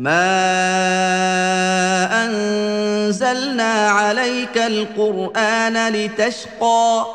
ما انزلنا عليك القران لتشقى